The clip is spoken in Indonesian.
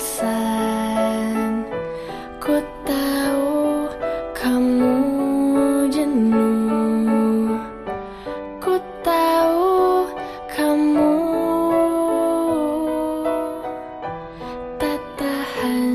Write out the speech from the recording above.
bosan. Ku tahu kamu jenuh. Ku tahu kamu Tak tahan.